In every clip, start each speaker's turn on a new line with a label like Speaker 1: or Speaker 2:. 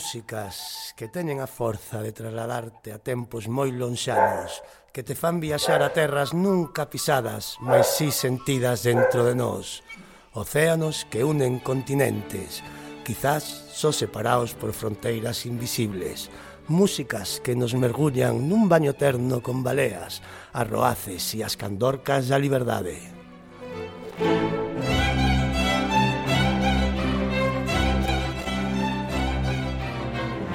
Speaker 1: músicas que teñen a forza de trasladarte a tempos moi lonxanos, que te fan viaxar a terras nunca pisadas, mas si sentidas dentro de nós. Océanos que unen continentes, quizás só separados por fronteiras invisibles. Músicas que nos mergullan nun baño terno con baleas, arroaces e as candorcas da liberdade. Música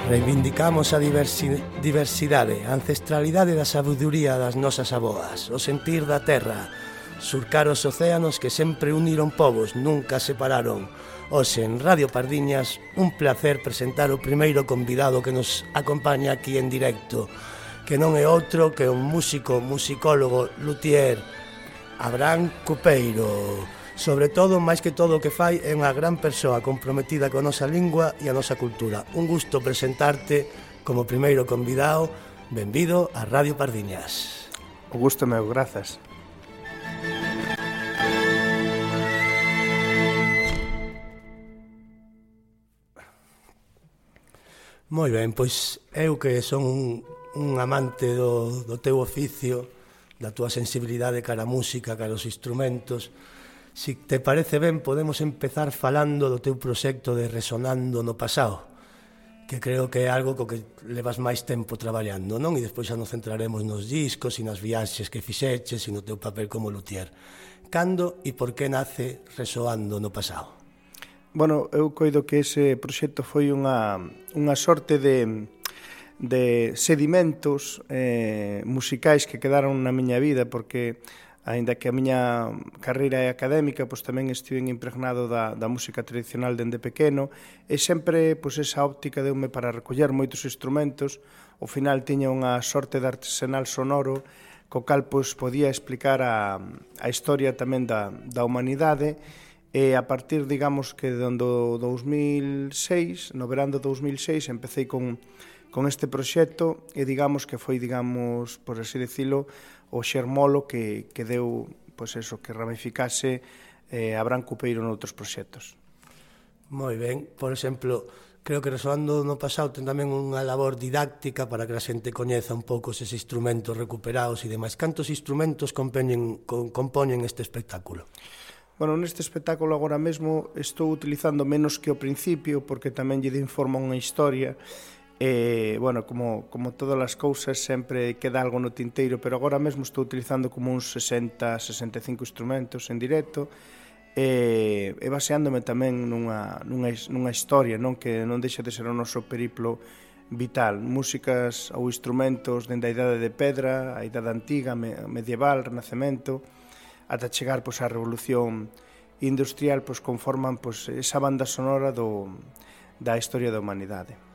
Speaker 1: Reivindicamos a diversidade, a ancestralidade da sabiduría das nosas aboas, o sentir da terra, surcar os océanos que sempre uniron povos, nunca separaron. Oxe, en Radio Pardiñas, un placer presentar o primeiro convidado que nos acompaña aquí en directo, que non é outro que un músico, musicólogo, luthier, Abrán Cupeiro. Sobre todo, máis que todo o que fai, é unha gran persoa comprometida con a nosa lingua e a nosa cultura. Un gusto presentarte como primeiro convidado. Benvido a Radio Pardiñas.
Speaker 2: O gusto meu, grazas.
Speaker 1: Moi ben, pois eu que son un, un amante do, do teu oficio, da túa sensibilidade cara á música, cara aos instrumentos, Si te parece ben, podemos empezar falando do teu proxecto de Resonando no pasado, que creo que é algo co que levas máis tempo traballando, non? E despois xa nos centraremos nos discos e nas viaxes que fixeches e no teu papel como luthier. Cando e por que nace Resoando no pasado?
Speaker 2: Bueno, eu coido que ese proxecto foi unha, unha sorte de, de sedimentos eh, musicais que quedaron na miña vida, porque Ainda que a miña carreira é académica, pois tamén estive impregnado da, da música tradicional dende pequeno e sempre pois, esa óptica deume para recoller moitos instrumentos. Ao final tiña unha sorte de artesanal sonoro co cal pois, podía explicar a, a historia tamén da, da humanidade e a partir, digamos, que do 2006, no verán do 2006, empecé con con este proxecto e digamos que foi, digamos, por así decirlo, o xermolo que, que deu pois eso, que ramificase eh, a Branco Peiro noutros proxectos.
Speaker 1: Moi ben, por exemplo, creo que resoando no pasado ten tamén unha labor didáctica para que a xente coñeza un pouco eses instrumentos recuperados e demais. Cantos instrumentos compoñen, compoñen este espectáculo?
Speaker 2: Bueno, neste espectáculo agora mesmo estou utilizando menos que o principio porque tamén lle informa unha historia E, bueno, como, como todas as cousas, sempre queda algo no tinteiro, pero agora mesmo estou utilizando como uns 60, 65 instrumentos en directo, e, e baseándome tamén nunha, nunha, nunha historia non que non deixa de ser o noso periplo vital. Músicas ou instrumentos dende a idade de pedra, a idade antiga, medieval, renacemento, ata chegar pois, á revolución industrial, pois conforman pois, esa banda sonora do, da historia da humanidade.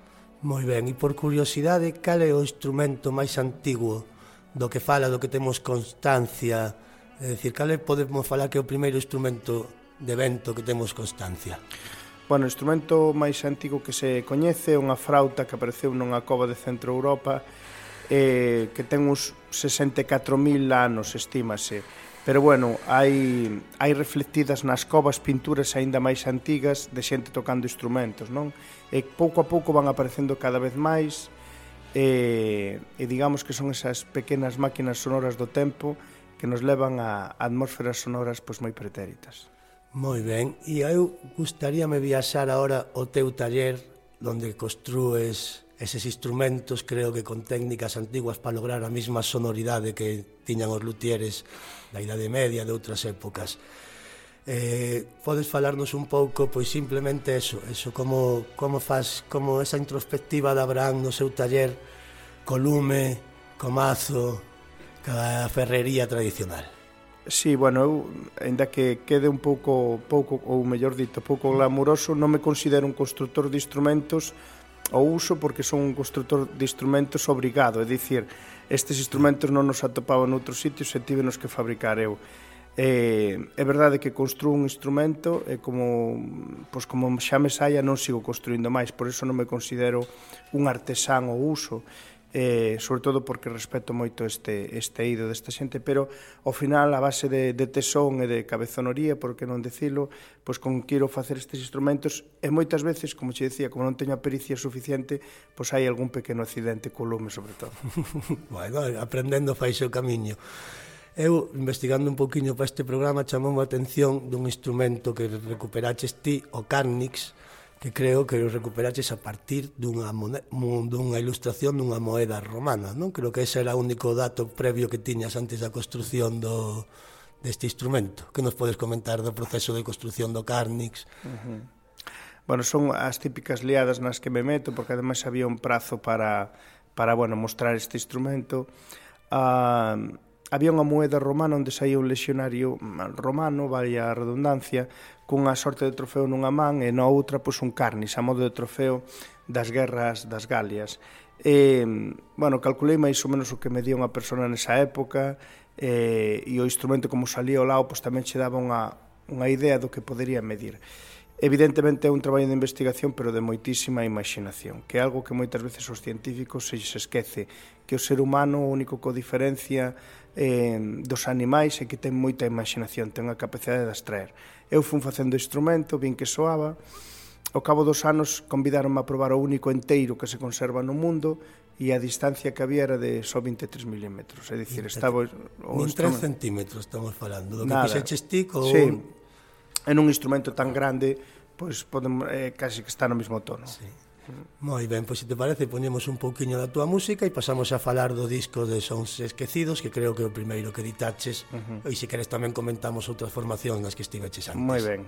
Speaker 1: Moi ben, e por curiosidade, cal é o instrumento máis antigo do que fala, do que temos constancia? É dicir, cal é, podemos falar que é o primeiro instrumento de vento que temos constancia?
Speaker 2: Bueno, o instrumento máis antigo que se coñece é unha frauta que apareceu nunha cova de Centro Europa eh, que ten uns 64.000 anos, estímase Pero bueno, hai, hai reflectidas nas covas pinturas aínda máis antigas de xente tocando instrumentos, non? E pouco a pouco van aparecendo cada vez máis e, e digamos que son esas pequenas máquinas sonoras do tempo que nos levan a atmósferas sonoras pois moi pretéritas.
Speaker 1: Moi ben, e eu gustaríame viaxar agora ao teu taller onde construes eses instrumentos creo que con técnicas antiguas para lograr a mesma sonoridade que tiñan os luthieres da Idade Media de outras épocas. Eh, podes falarnos un pouco pois simplemente eso, eso como como faz como esa introspectiva de Abraham no seu taller co lume, co mazo, ca ferrería tradicional.
Speaker 2: Sí, bueno, eu, ainda que quede un pouco, pouco ou mellor dito, pouco glamuroso, non me considero un constructor de instrumentos, o uso porque son un constructor de instrumentos obrigado, é dicir, estes instrumentos non nos atopaban noutros sitios e tívenos que fabricar eu. É, é verdade que construo un instrumento e como, pois como xa me saia non sigo construindo máis, por iso non me considero un artesán o uso, eh, sobre todo porque respeto moito este, este ido desta xente, pero ao final a base de, de tesón e de cabezonoría, porque non decilo, pois con quero facer estes instrumentos, e moitas veces, como che decía, como non teño a pericia suficiente, pois hai algún pequeno accidente co lume, sobre todo.
Speaker 1: vai, vai, aprendendo fais o camiño. Eu, investigando un poquinho para este programa, chamou a atención dun instrumento que recuperaches ti, o Carnix, que creo que os recuperaches a partir dunha, moneda, dunha ilustración dunha moeda romana. Non Creo que ese era o único dato previo que tiñas antes da construción do, deste instrumento. Que nos podes comentar do proceso de construción do Carnix? Uh -huh.
Speaker 2: Bueno, son as típicas liadas nas que me meto, porque ademais había un prazo para, para bueno, mostrar este instrumento. Uh, había unha moeda romana onde saía un lexionario romano, vaya redundancia, cunha sorte de trofeo nunha man e na outra pois un carnis a modo de trofeo das guerras das Galias. E, bueno, calculei máis ou menos o que medía unha persona nesa época e, e o instrumento como salía ao lado pois tamén che daba unha, unha idea do que podería medir. Evidentemente é un traballo de investigación, pero de moitísima imaginación, que é algo que moitas veces os científicos se esquece, que o ser humano o único que o diferencia eh, dos animais e que ten moita imaginación, ten a capacidade de extraer. Eu fun facendo instrumento, vin que soaba, ao cabo dos anos convidaronme a probar o único enteiro que se conserva no mundo e a distancia que había era de só 23 milímetros, é dicir, estaba...
Speaker 1: O Nin 3 centímetros estamos falando, do que Nada. fixeches ti con...
Speaker 2: Sí, en un instrumento tan grande, pois pues, podemos, eh, casi que está no mesmo tono. Sí.
Speaker 1: Moi ben, pois se te parece, poñemos un pouquiño da túa música e pasamos a falar do disco de Sons Esquecidos, que creo que é o primeiro que editaches, uh -huh. e se queres tamén comentamos outras formacións nas que estiveches antes.
Speaker 2: Moi ben.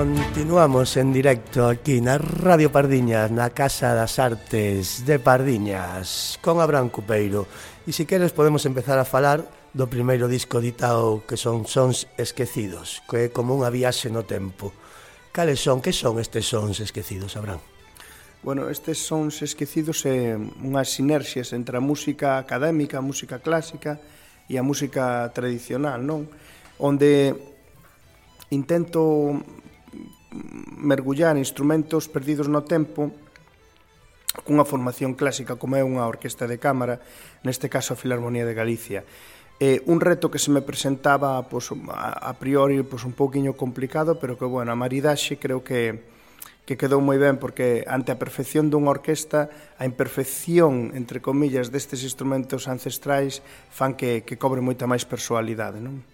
Speaker 1: Continuamos en directo aquí na Radio Pardiñas, na Casa das Artes de Pardiñas, con Abraham Cupeiro. E se queres podemos empezar a falar do primeiro disco ditado que son Sons Esquecidos, que é como unha viaxe no tempo. Cales son, que son estes Sons Esquecidos, Abraham?
Speaker 2: Bueno, estes Sons Esquecidos é unhas sinerxias entre a música académica, a música clásica e a música tradicional, non? Onde intento mergullar instrumentos perdidos no tempo cunha formación clásica como é unha orquesta de cámara, neste caso a Filarmonía de Galicia. Eh, un reto que se me presentaba pois, a, a priori pois, un pouquiño complicado, pero que, bueno, a maridaxe creo que que quedou moi ben porque ante a perfección dunha orquesta, a imperfección, entre comillas, destes instrumentos ancestrais fan que, que cobre moita máis personalidade, non?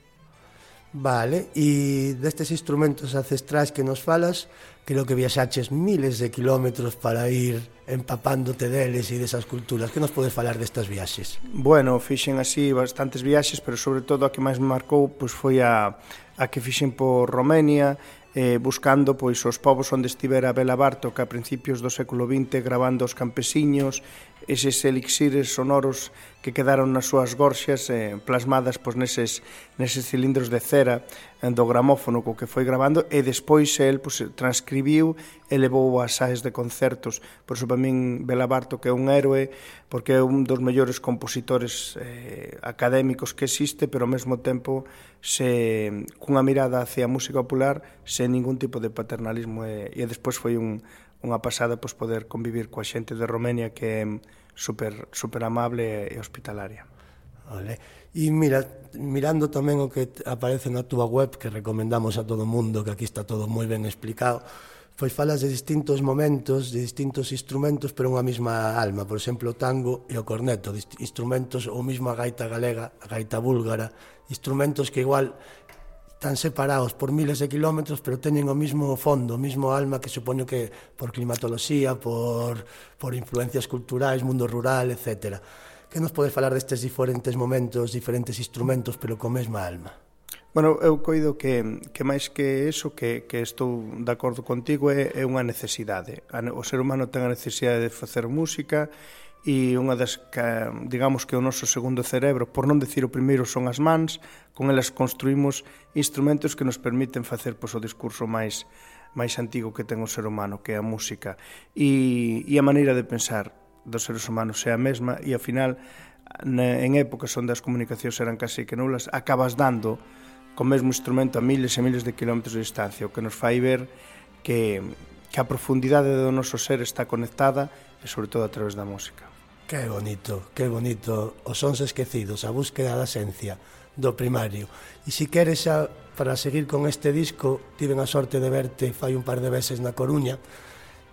Speaker 1: Vale, e destes instrumentos ancestrais que nos falas, creo que viaxaches miles de kilómetros para ir empapándote deles e desas culturas. Que nos podes falar destas viaxes?
Speaker 2: Bueno, fixen así bastantes viaxes, pero sobre todo a que máis me marcou pois foi a, a que fixen por Romenia, eh, buscando pois os povos onde estivera Bela Bartok a principios do século XX gravando os campesiños eses elixires sonoros que quedaron nas súas gorxas eh, plasmadas pois, neses, neses cilindros de cera eh, do gramófono co que foi grabando e despois el pois, transcribiu e levou as saes de concertos. Por iso para min Bela Barto que é un héroe porque é un dos mellores compositores eh, académicos que existe pero ao mesmo tempo se, cunha mirada hacia a música popular sen ningún tipo de paternalismo e, e despois foi un, unha pasada pois, poder convivir coa xente de Romenia que é super, super amable e hospitalaria.
Speaker 1: Vale. E mira, mirando tamén o que aparece na túa web que recomendamos a todo mundo, que aquí está todo moi ben explicado, pois falas de distintos momentos, de distintos instrumentos, pero unha mesma alma, por exemplo, o tango e o corneto, instrumentos ou mesmo a gaita galega, a gaita búlgara, instrumentos que igual están separados por miles de kilómetros, pero teñen o mismo fondo, o mismo alma que supoño que por climatoloxía, por, por influencias culturais, mundo rural, etc. Que nos podes falar destes diferentes momentos, diferentes instrumentos, pero co mesma alma?
Speaker 2: Bueno, eu coido que, que máis que eso que, que estou de acordo contigo é, é unha necesidade. O ser humano ten a necesidade de facer música e unha das que, digamos que o noso segundo cerebro, por non decir o primeiro, son as mans, con elas construímos instrumentos que nos permiten facer pois, o discurso máis máis antigo que ten o ser humano, que é a música. E, e a maneira de pensar dos seres humanos é a mesma e, ao final, en épocas onde as comunicacións eran casi que nulas, acabas dando co mesmo instrumento a miles e miles de kilómetros de distancia, o que nos fai ver que, que a profundidade do noso ser está conectada e, sobre todo, a través da música.
Speaker 1: Que bonito, que bonito os sons esquecidos, a búsqueda da esencia do primario. E si queres xa para seguir con este disco, tiven a sorte de verte fai un par de veces na Coruña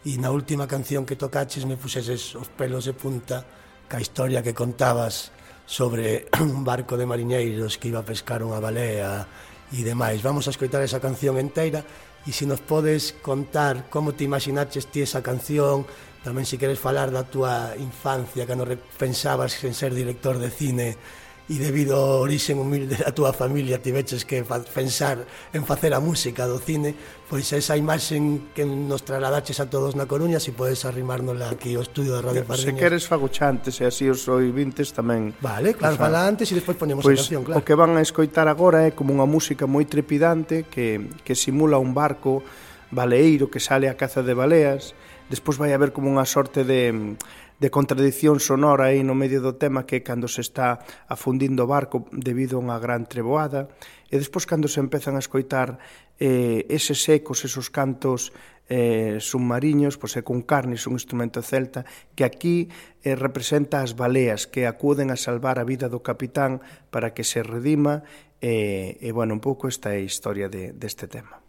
Speaker 1: e na última canción que tocaches me puxeses os pelos de punta ca historia que contabas sobre un barco de mariñeiros que iba a pescar unha balea e demais. Vamos a escoitar esa canción enteira e se nos podes contar como te imaginaches ti esa canción, Tamén se queres falar da túa infancia, cando pensabas en ser director de cine e debido ao orixen humilde da túa familia tiveches que pensar en facer a música do cine, pois esa imaxen que nos trasladaches a todos na Coruña, se si podes arrimárnosla aquí ao estudio da Radio Pardiñas.
Speaker 2: Se queres faguchantes e así os vintes tamén.
Speaker 1: Vale, claro, fala antes e despois ponemos pois, a canción, claro.
Speaker 2: O que van a escoitar agora é como unha música moi trepidante que, que simula un barco baleeiro que sale a caza de baleas, despois vai haber como unha sorte de, de contradición sonora aí no medio do tema que é cando se está afundindo o barco debido a unha gran treboada e despois cando se empezan a escoitar eh, eses ecos, esos cantos eh, submariños, pois é con carnes un instrumento celta que aquí eh, representa as baleas que acuden a salvar a vida do capitán para que se redima e, eh, e bueno, un pouco esta é a historia de, deste tema.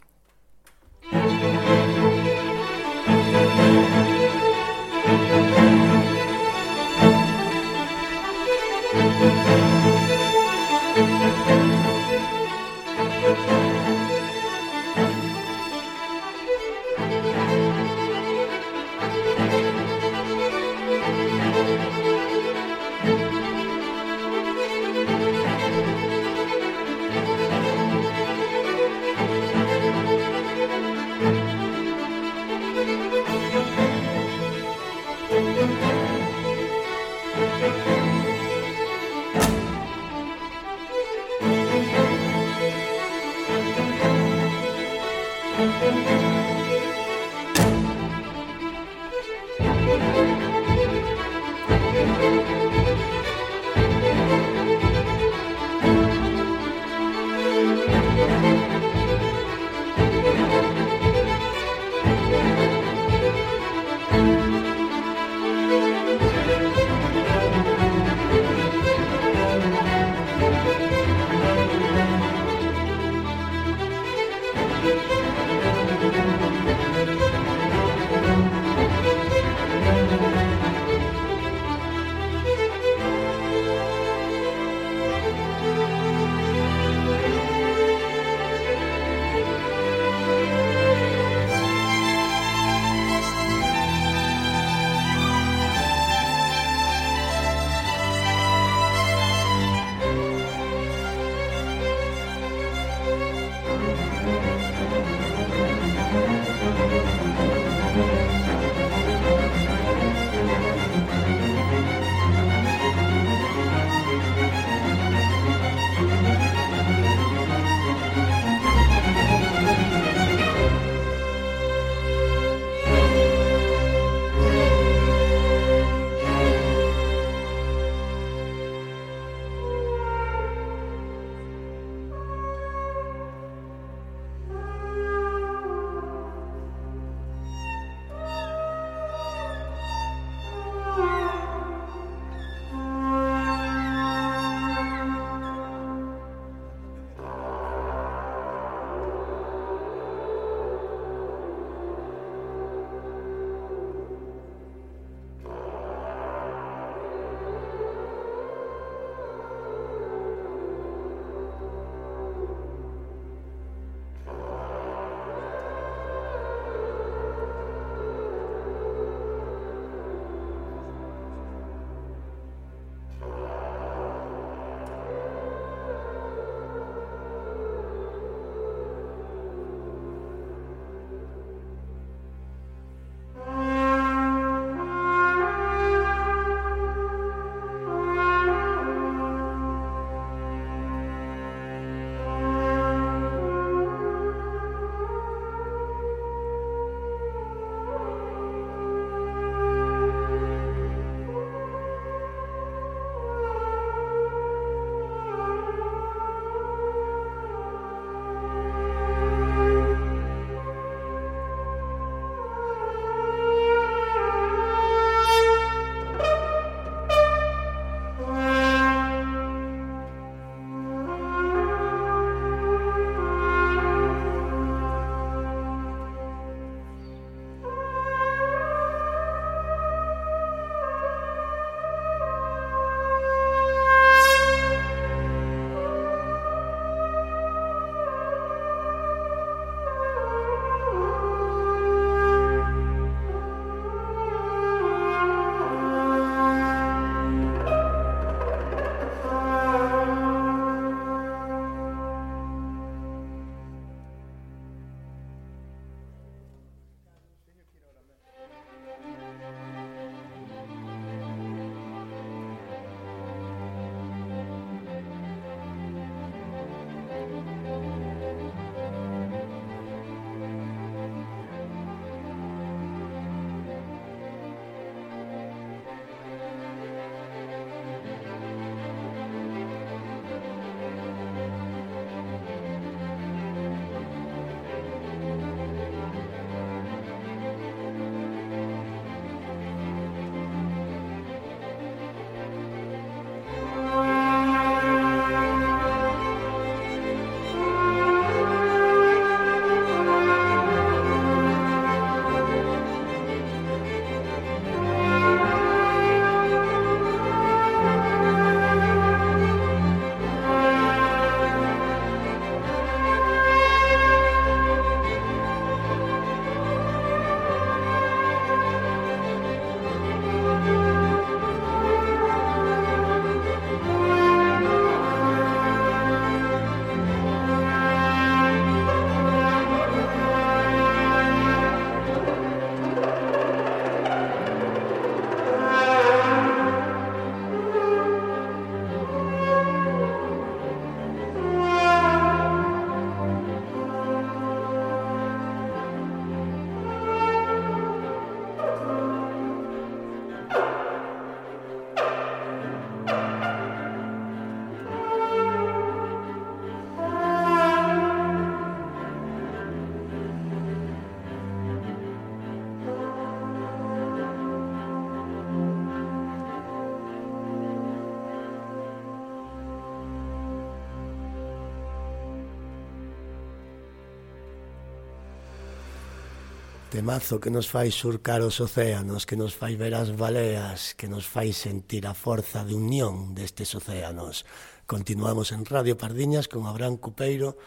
Speaker 1: temazo que nos fai surcar os océanos, que nos fai ver as baleas, que nos fai sentir a forza de unión destes océanos. Continuamos en Radio Pardiñas con Abrán Cupeiro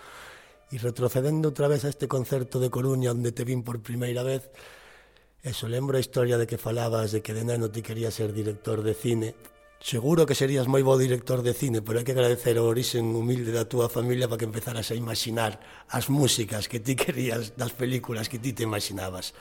Speaker 1: e retrocedendo outra vez a este concerto de Coruña onde te vin por primeira vez, eso lembro a historia de que falabas de que de neno ti querías ser director de cine, Seguro que serías moi bo director de cine, pero hai que agradecer o orixen humilde da túa familia para que empezaras a imaginar as músicas que ti querías das películas que ti te imaginabas.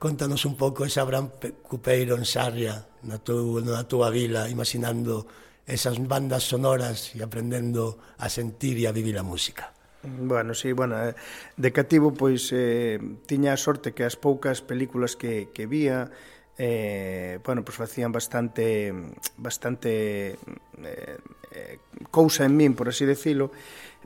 Speaker 1: Contanos un pouco esa Abraham Cupeiro en Sarria, na, tu, na túa vila, imaginando esas bandas sonoras e aprendendo a sentir e a vivir a música.
Speaker 2: Bueno, sí, bueno, eh, de cativo, pois, eh, tiña a sorte que as poucas películas que, que vía, eh, bueno, pues facían bastante bastante eh, eh, cousa en min, por así decilo,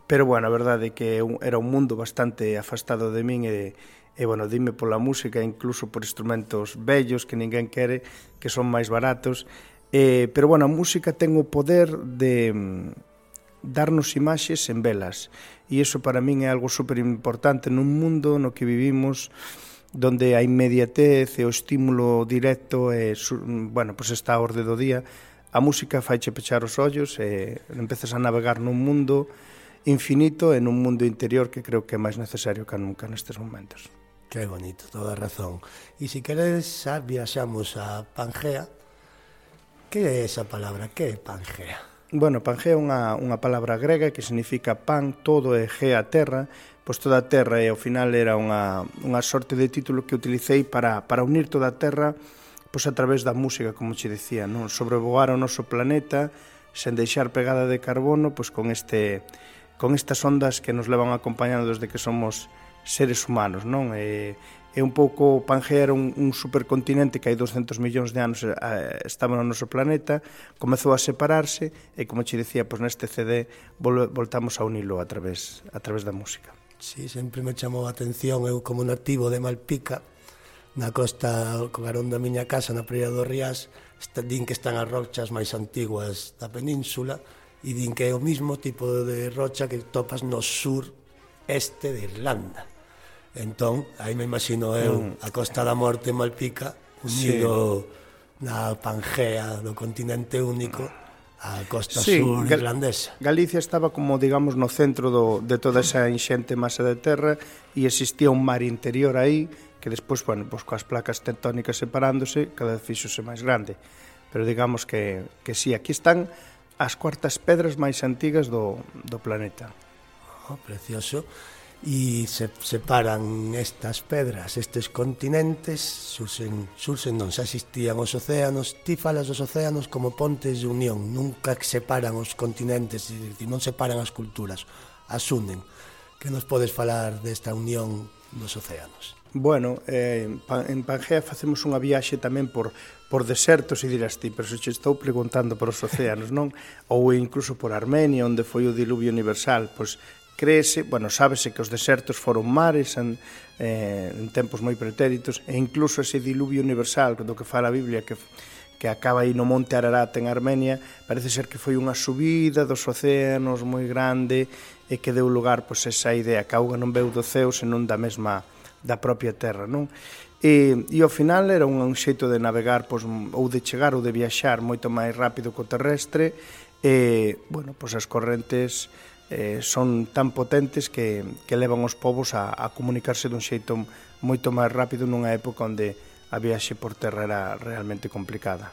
Speaker 2: pero bueno, a verdade é que era un mundo bastante afastado de min e, e bueno, dime pola música, incluso por instrumentos bellos que ninguén quere, que son máis baratos, eh, pero bueno, a música ten o poder de mm, darnos imaxes en velas, e iso para min é algo super importante nun mundo no que vivimos, donde a inmediatez e o estímulo directo e, bueno, pues está a orde do día, a música faiche pechar os ollos e empezas a navegar nun mundo infinito e nun mundo interior que creo que é máis necesario que nunca nestes momentos.
Speaker 1: Que bonito, toda razón. E se si queredes, xa viaxamos a Pangea. Que é esa palabra? Que é Pangea?
Speaker 2: Bueno, Pangea é unha, unha palabra grega que significa pan, todo e gea, terra, pois toda a terra e ao final era unha, unha sorte de título que utilicei para, para unir toda a terra pois a través da música, como che decía, non sobrevoar o noso planeta sen deixar pegada de carbono, pois con este con estas ondas que nos levan acompañando desde que somos seres humanos, non? E, é un pouco Pangea era un, un supercontinente que hai 200 millóns de anos eh, estaba no noso planeta, comezou a separarse e como che dicía, pois neste CD vol, voltamos a unilo a través a través da música.
Speaker 1: Sí, sempre me chamou a atención, eu como nativo de Malpica, na costa cogarón da miña casa, na Praia do Rías está, din que están as rochas máis antiguas da península e din que é o mismo tipo de rocha que topas no sur este de Irlanda. Entón, aí me imagino eu mm. a Costa da Morte Malpica unido sí. na Pangea do continente único a costa sí, sur irlandesa.
Speaker 2: Galicia estaba como, digamos, no centro do, de toda esa enxente masa de terra e existía un mar interior aí que despois, bueno, pois coas placas tectónicas separándose, cada vez fixose máis grande. Pero digamos que, que sí, aquí están as cuartas pedras máis antigas do, do planeta.
Speaker 1: Oh, precioso e se separan estas pedras, estes continentes, surxen, surxen non xa existían os océanos, ti falas dos océanos como pontes de unión, nunca separan os continentes, e non separan as culturas, as unen. Que nos podes falar desta unión dos océanos?
Speaker 2: Bueno, eh, en Pangea facemos unha viaxe tamén por, por desertos e dirás ti, pero se che estou preguntando por os océanos, non? Ou incluso por Armenia, onde foi o diluvio universal, pois Créese, bueno, sábese que os desertos foron mares en, eh, en tempos moi pretéritos e incluso ese diluvio universal do que fala a Biblia que que acaba aí no Monte Ararat en Armenia, parece ser que foi unha subida dos océanos moi grande e que deu lugar pois esa idea que a auga non veu do ceo, senón da mesma da propia terra, non? E, e ao final era un, un xeito de navegar pois, ou de chegar ou de viaxar moito máis rápido co terrestre e, bueno, pois as correntes eh, son tan potentes que, que levan os povos a, a comunicarse dun xeito moito máis rápido nunha época onde a viaxe por terra era realmente complicada.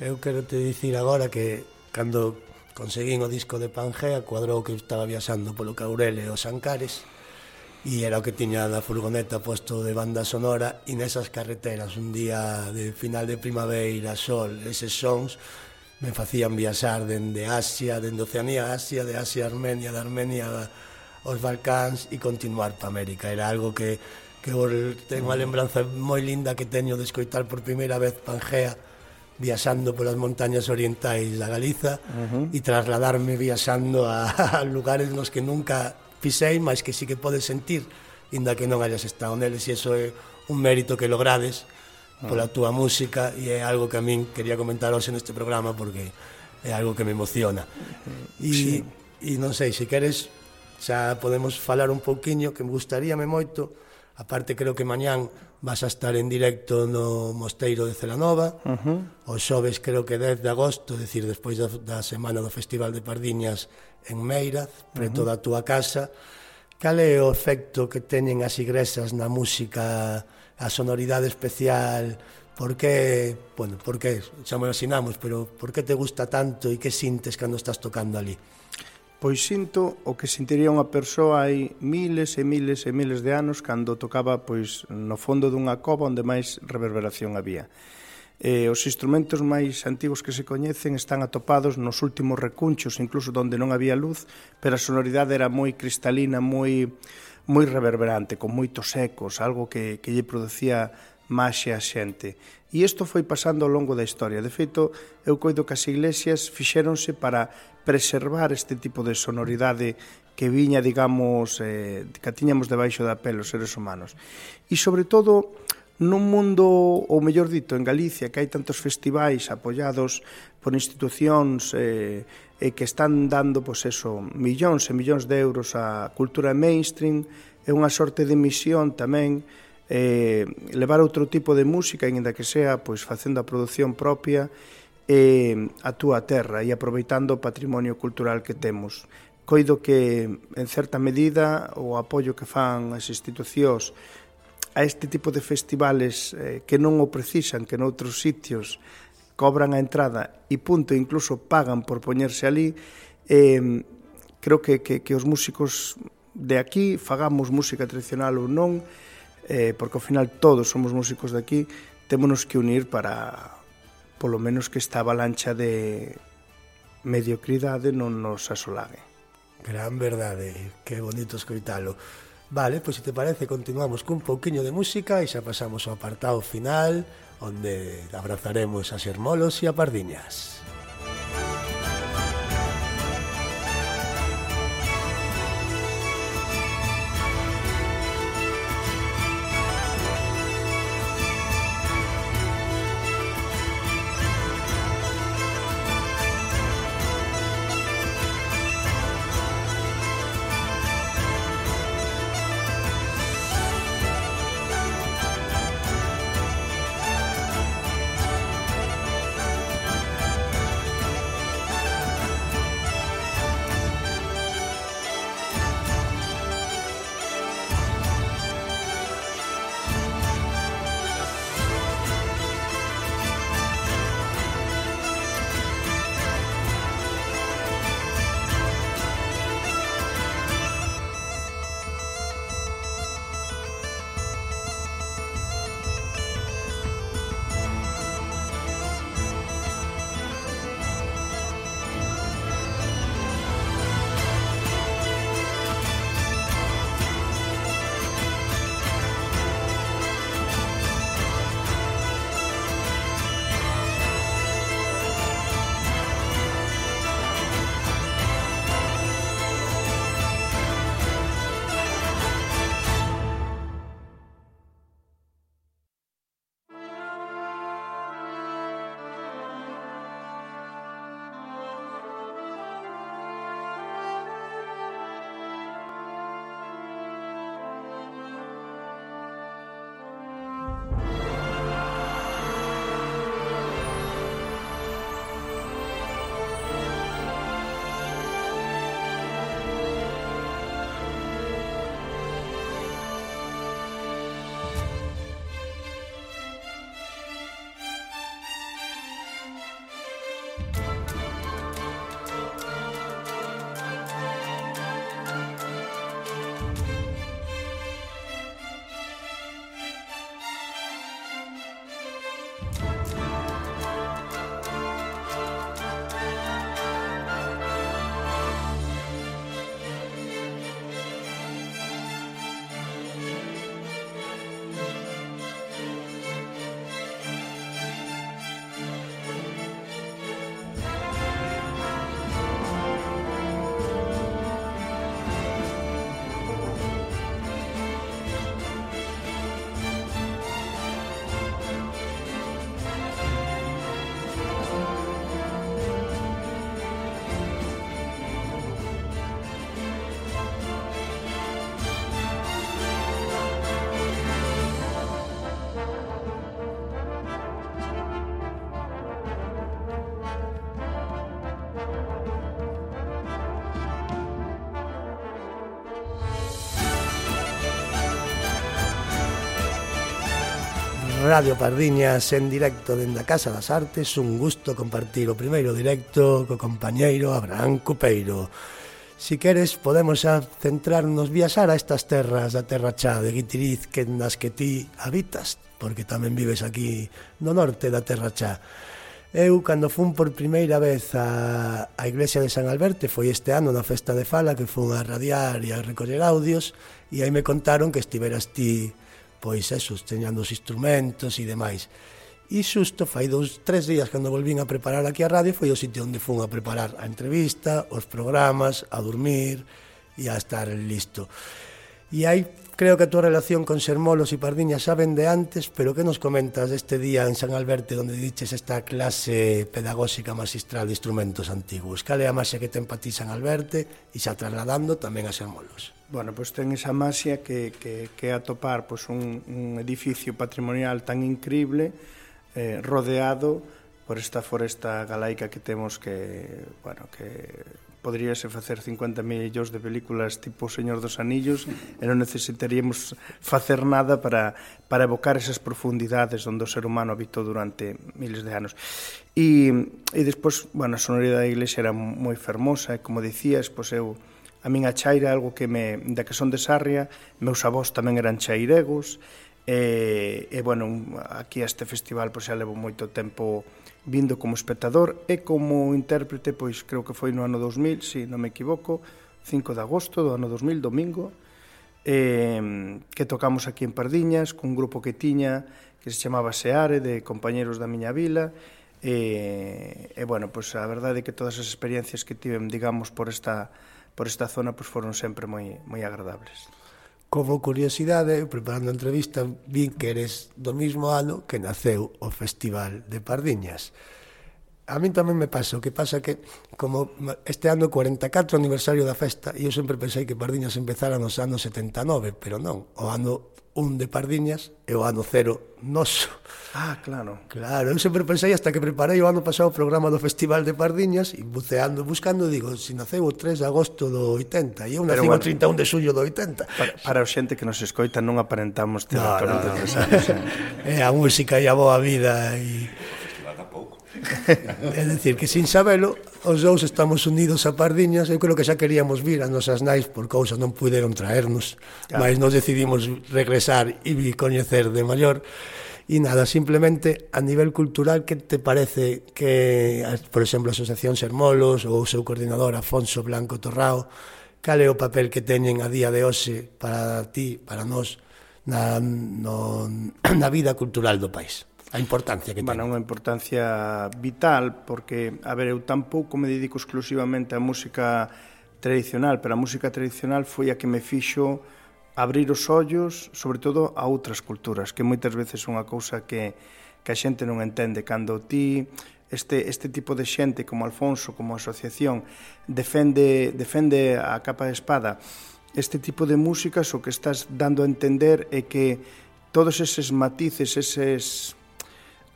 Speaker 1: Eu quero te dicir agora que cando conseguín o disco de Pangea cuadrou que estaba viaxando polo Caurele e os Ancares e era o que tiña da furgoneta posto de banda sonora e nesas carreteras un día de final de primavera, sol, eses sons me facían viaxar dende Asia, dende Oceanía a Asia, de Asia a Armenia, de Armenia aos Balcáns e continuar para América. Era algo que, que tengo unha lembranza moi linda que teño de escoitar por primeira vez Pangea, viaxando polas montañas orientais da Galiza uh -huh. e trasladarme viaxando a, a lugares nos que nunca pisei, mas que sí que podes sentir, inda que non hayas estado neles, e iso é un mérito que logrades pola túa música e é algo que a min quería comentar hoxe neste programa porque é algo que me emociona. E, sí. e non sei, se queres xa podemos falar un pouquiño que me gustaríame moito aparte creo que mañán vas a estar en directo no Mosteiro de Celanova uh -huh. o xoves creo que 10 de agosto decir, despois da, da semana do Festival de Pardiñas en Meiraz preto uh -huh. da túa casa cal é o efecto que teñen as igrexas na música a sonoridade especial, por que, bueno, por que, xa me asinamos, pero por que te gusta tanto e que sintes cando estás tocando ali?
Speaker 2: Pois sinto o que sentiría unha persoa hai miles e miles e miles de anos cando tocaba pois no fondo dunha cova onde máis reverberación había. Eh, os instrumentos máis antigos que se coñecen están atopados nos últimos recunchos, incluso onde non había luz, pero a sonoridade era moi cristalina, moi moi reverberante, con moitos ecos, algo que, que lle producía máxe a xente. E isto foi pasando ao longo da historia. De feito, eu coido que as iglesias fixéronse para preservar este tipo de sonoridade que viña, digamos, eh, que tiñamos debaixo da pele os seres humanos. E, sobre todo, nun mundo, ou mellor dito, en Galicia, que hai tantos festivais apoiados por institucións eh, e que están dando pois eso, millóns e millóns de euros á cultura mainstream é unha sorte de misión tamén eh, levar outro tipo de música ainda que sea pois facendo a produción propia eh, a túa terra e aproveitando o patrimonio cultural que temos. Coido que en certa medida o apoio que fan as institucións a este tipo de festivales eh, que non o precisan, que noutros sitios cobran a entrada e punto, incluso pagan por poñerse ali, eh, creo que, que, que os músicos de aquí fagamos música tradicional ou non, eh, porque ao final todos somos músicos de aquí, témonos que unir para, polo menos que esta avalancha de mediocridade non nos asolague.
Speaker 1: Gran verdade, que bonito escoitalo. Vale, pois se te parece continuamos cun pouquiño de música e xa pasamos ao apartado final onde abrazaremos a xermolos e a pardiñas. Música Radio Pardiñas en directo dende a Casa das Artes Un gusto compartir o primeiro directo co compañeiro Abraham Cupeiro Si queres, podemos centrarnos viaxar a estas terras da Terra Chá de Guitiriz que nas que ti habitas, porque tamén vives aquí no norte da Terra Chá. Eu, cando fun por primeira vez a, a Iglesia de San Alberto, foi este ano na Festa de Fala que fun a radiar e a recoller audios, e aí me contaron que estiveras ti pois eso, teñando os instrumentos e demais. E xusto fai dous, tres días cando volvín a preparar aquí a radio foi o sitio onde fun a preparar a entrevista, os programas, a dormir e a estar listo. Y aí creo que a túa relación con Sermolos e Pardiña xa vende antes, pero que nos comentas deste día en San Alberto onde diches esta clase pedagóxica magistral de instrumentos antigos? Cal é a maxia que ten para ti San Alberto e xa trasladando tamén a Sermolos?
Speaker 2: Bueno, pois ten esa maxia que, que, que atopar pois, un, un edificio patrimonial tan increíble eh, rodeado por esta foresta galaica que temos que, bueno, que poderíase facer 50 millóns de películas tipo Señor dos Anillos e non necesitaríamos facer nada para, para evocar esas profundidades onde o ser humano habitou durante miles de anos. E, e despois, bueno, a sonoridade da iglesia era moi fermosa e, como dicías, pois eu a miña chaira algo que me da que son de Sarria, meus avós tamén eran chairegos, e, e bueno, aquí a este festival pois xa levo moito tempo vindo como espectador e como intérprete, pois creo que foi no ano 2000, se si non me equivoco, 5 de agosto do ano 2000, domingo, eh, que tocamos aquí en Pardiñas cun grupo que tiña que se chamaba Seare, de compañeros da miña vila, e, e bueno, pois a verdade é que todas as experiencias que tivem, digamos, por esta, por esta zona, pois foron sempre moi, moi agradables.
Speaker 1: Como curiosidade, preparando a entrevista, vin que eres do mismo ano que naceu o Festival de Pardiñas. A mí tamén me pasa, o que pasa que como este ano 44 aniversario da festa, e eu sempre pensei que Pardiñas empezara nos anos 79, pero non, o ano un de Pardiñas e o ano cero noso.
Speaker 2: Ah, claro.
Speaker 1: Claro, eu sempre pensei hasta que preparei o ano pasado o programa do Festival de Pardiñas e buceando, buscando, digo, si naceu o 3 de agosto do 80 e eu nací o bueno, 31 de xullo do 80.
Speaker 2: Para, para o xente que nos escoita non aparentamos ter no, no, no. anos.
Speaker 1: Eh? a música e a boa vida e é dicir, que sin sabelo, os dous estamos unidos a Pardiñas, eu creo que xa queríamos vir a nosas nais por cousas non puderon traernos, claro. mas nos decidimos regresar e vi coñecer de maior. E nada, simplemente a nivel cultural, que te parece que, por exemplo, a Asociación Sermolos ou o seu coordinador Afonso Blanco Torrao, cal é o papel que teñen a día de hoxe para ti, para nós, na, no, na vida cultural do país? A importancia que ten.
Speaker 2: Bueno, unha importancia vital, porque, a ver, eu tampouco me dedico exclusivamente á música tradicional, pero a música tradicional foi a que me fixo abrir os ollos, sobre todo, a outras culturas, que moitas veces é unha cousa que, que a xente non entende. Cando ti este, este tipo de xente como Alfonso, como asociación, defende, defende a capa de espada este tipo de músicas o que estás dando a entender é que todos eses matices, eses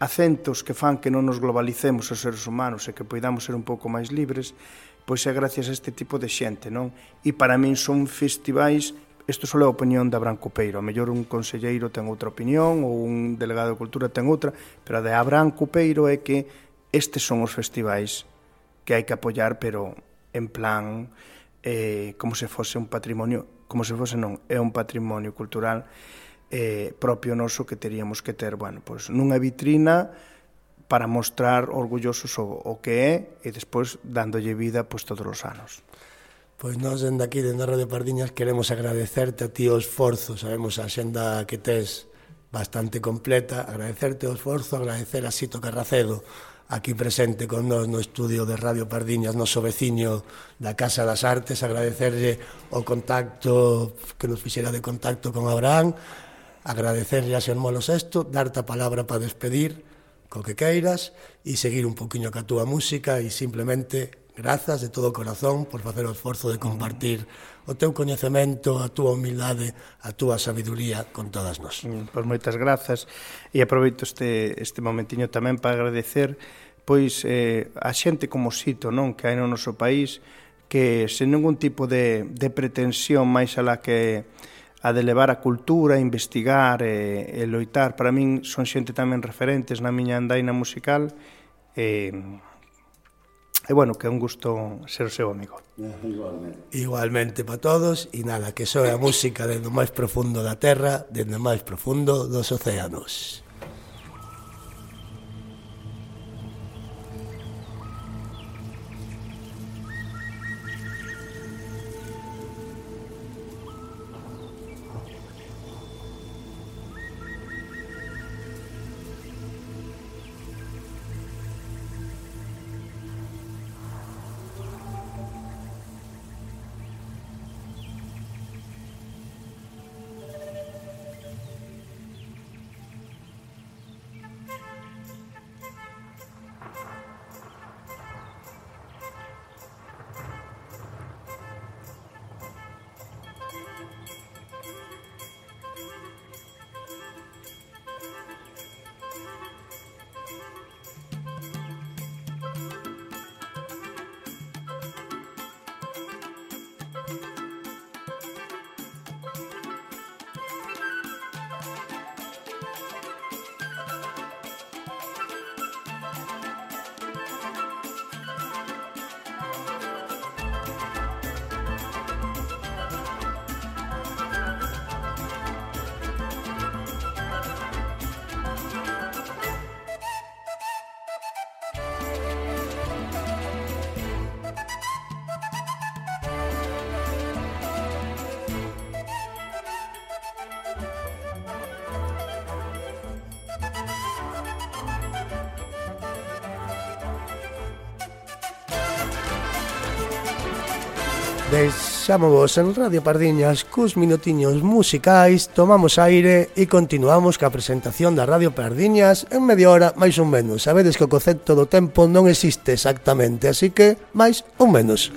Speaker 2: acentos que fan que non nos globalicemos os seres humanos e que poidamos ser un pouco máis libres, pois é gracias a este tipo de xente, non? E para min son festivais Isto só é a opinión da Abraham Cupeiro. A mellor un conselleiro ten outra opinión ou un delegado de cultura ten outra, pero a de Abraham Cupeiro é que estes son os festivais que hai que apoiar, pero en plan eh, como se fose un patrimonio, como se fose non, é un patrimonio cultural eh, propio noso que teríamos que ter, bueno, pois nunha vitrina para mostrar orgullosos o, o que é e despois dándolle vida pois todos os anos.
Speaker 1: Pois nós dende aquí, dende Radio Pardiñas, queremos agradecerte a ti o esforzo, sabemos a xenda que tes bastante completa, agradecerte o esforzo, agradecer a Sito Carracedo aquí presente con nós no estudio de Radio Pardiñas, noso veciño da Casa das Artes, agradecerlle o contacto que nos fixera de contacto con Abraham, agradecerlle a Xan Molo Sexto, darte a palabra para despedir, co que queiras, e seguir un poquinho ca túa música e simplemente grazas de todo o corazón por facer o esforzo de compartir o teu coñecemento, a túa humildade, a túa sabiduría con todas nós.
Speaker 2: Mm, pois moitas grazas e aproveito este, este momentiño tamén para agradecer pois eh, a xente como Sito non que hai no noso país que sen ningún tipo de, de pretensión máis a la que a de levar a cultura, a investigar e, e loitar. Para min son xente tamén referentes na miña andaina musical e, e bueno, que é un gusto ser o seu amigo.
Speaker 1: Igualmente. Igualmente para todos e nada, que soe a música dentro máis profundo da terra, dentro máis profundo dos océanos. Deixámovos en Radio Pardiñas cus minutiños musicais, tomamos aire e continuamos ca presentación da Radio Pardiñas en media hora máis ou menos. Sabedes que o concepto do tempo non existe exactamente, así que máis ou menos.